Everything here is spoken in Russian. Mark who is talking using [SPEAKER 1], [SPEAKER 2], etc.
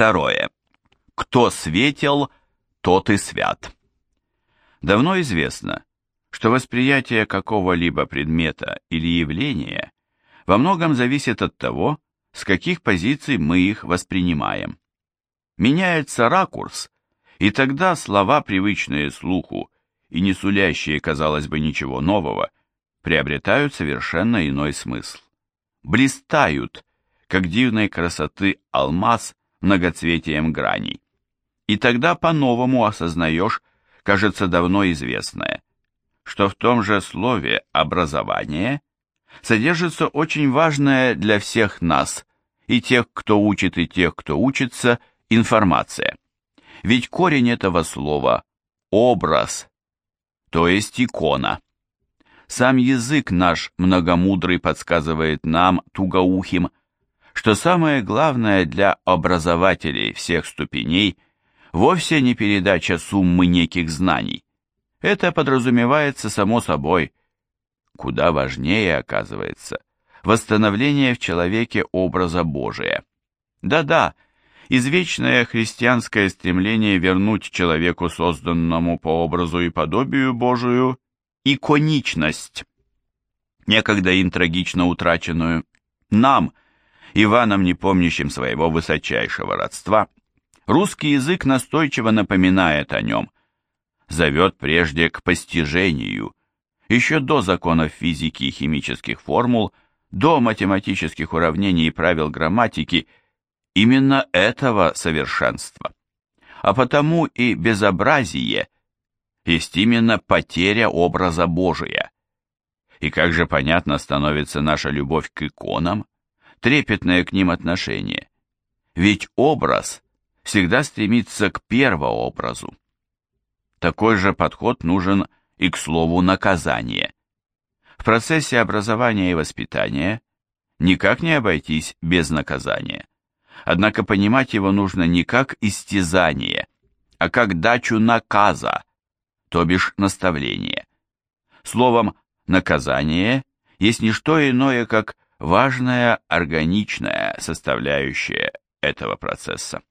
[SPEAKER 1] Второе. Кто светел, тот и свят. Давно известно, что восприятие какого-либо предмета или явления во многом зависит от того, с каких позиций мы их воспринимаем. Меняется ракурс, и тогда слова, привычные слуху и не сулящие, казалось бы, ничего нового, приобретают совершенно иной смысл. Блистают, как дивной красоты алмаз многоцветием граней. И тогда по-новому осознаешь, кажется давно известное, что в том же слове «образование» содержится очень важная для всех нас, и тех, кто учит, и тех, кто учится, информация. Ведь корень этого слова – образ, то есть икона. Сам язык наш многомудрый подсказывает нам, тугоухим, что самое главное для образователей всех ступеней вовсе не передача суммы неких знаний. Это подразумевается само собой. Куда важнее, оказывается, восстановление в человеке образа Божия. Да-да, извечное христианское стремление вернуть человеку, созданному по образу и подобию Божию, иконичность, некогда им трагично утраченную, нам, Иваном, не помнящим своего высочайшего родства, русский язык настойчиво напоминает о нем, зовет прежде к постижению, еще до законов физики и химических формул, до математических уравнений и правил грамматики, именно этого совершенства. А потому и безобразие есть именно потеря образа Божия. И как же понятно становится наша любовь к иконам, трепетное к ним отношение. Ведь образ всегда стремится к первообразу. Такой же подход нужен и к слову наказание. В процессе образования и воспитания никак не обойтись без наказания. Однако понимать его нужно не как истязание, а как дачу наказа, то бишь наставление. Словом, наказание есть не что иное, как важная органичная составляющая этого процесса.